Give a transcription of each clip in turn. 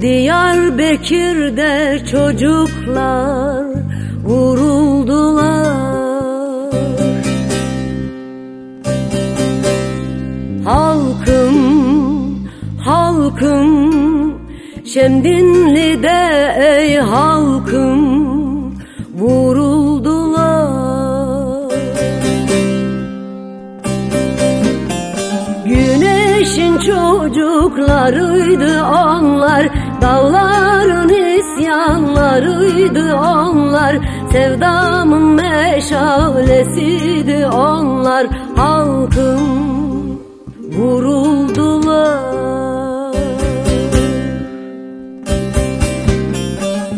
Diyarbakır'da çocuklar vuruldular. Halkım, halkım Şemdinli'de ey halkım vuruldular Dağların isyanlarıydı onlar. Sevdamın meşalesiydi onlar. Halkım vuruldular.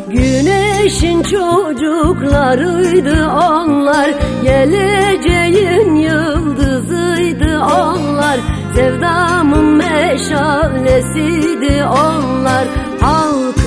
Güneşin çocuklarıydı onlar. Geleceğin yıldızıydı onlar. Sevdamın meşalesiydi onlar halkım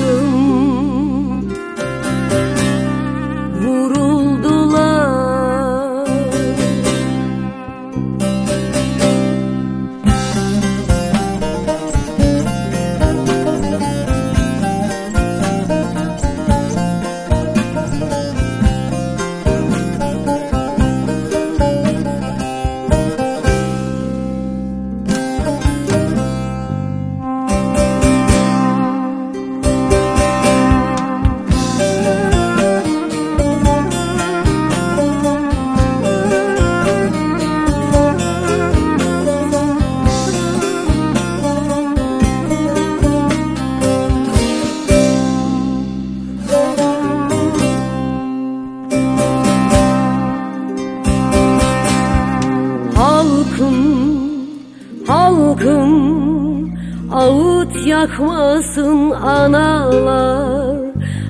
Ağıt yakmasın analar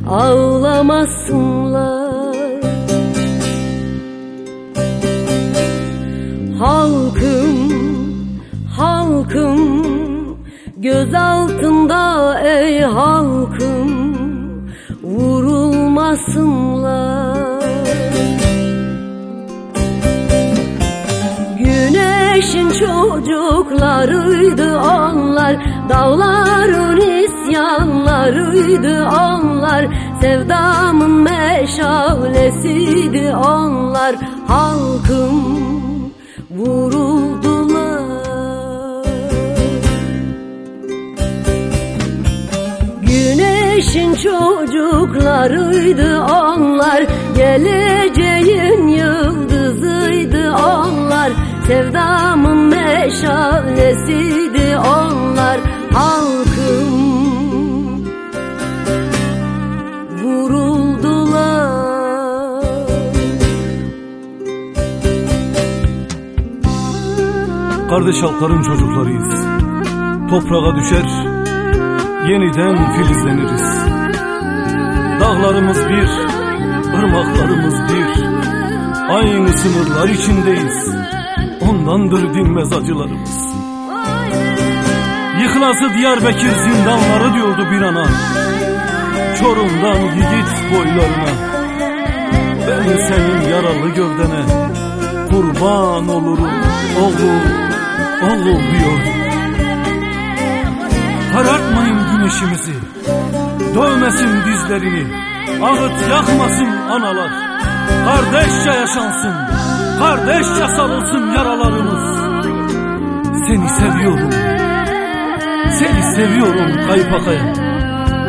Ağlamasınlar. Halkım, halkım Göz altında ey halkım Vurulmasınlar çocuklarıydı onlar Dağların isyanlarıydı onlar. Sevdamın meşalesiydi onlar Halkım vuruldular Güneşin çocuklarıydı onlar yıldızıydı onlar Sevdamın meşalesiydi onlar Halkım vuruldular Kardeş halkların çocuklarıyız. Toprağa düşer, yeniden filizleniriz. Dağlarımız bir, ırmaklarımız bir. Aynı sınırlar içindeyiz. Ondandır dinmez acılarımız. Yıkılası Diyarbakır zindanları diyordu bir ana. Çorum'dan yiğit boylarına. Ben senin yaralı gövdene kurban olurum oğlum, oğlum diyordu. Karartmayın güneşimizi, dövmesin dizlerini, ağıt yakmasın analar. Kardeşçe yaşansın, kardeşçe sarılsın yaralarımız. Seni seviyorum, seni seviyorum kaypakaya.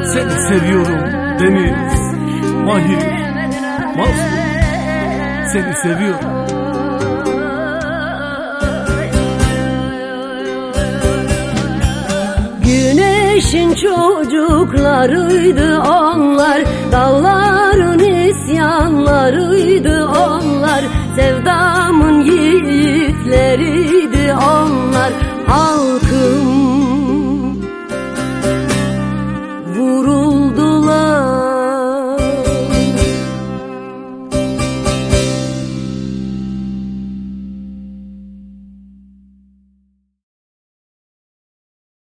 Seni seviyorum Deniz, Mahir, Mazlum. Seni seviyorum. Güneşin çocuklarıydı onlar Dağların isyanlarıydı. Onlar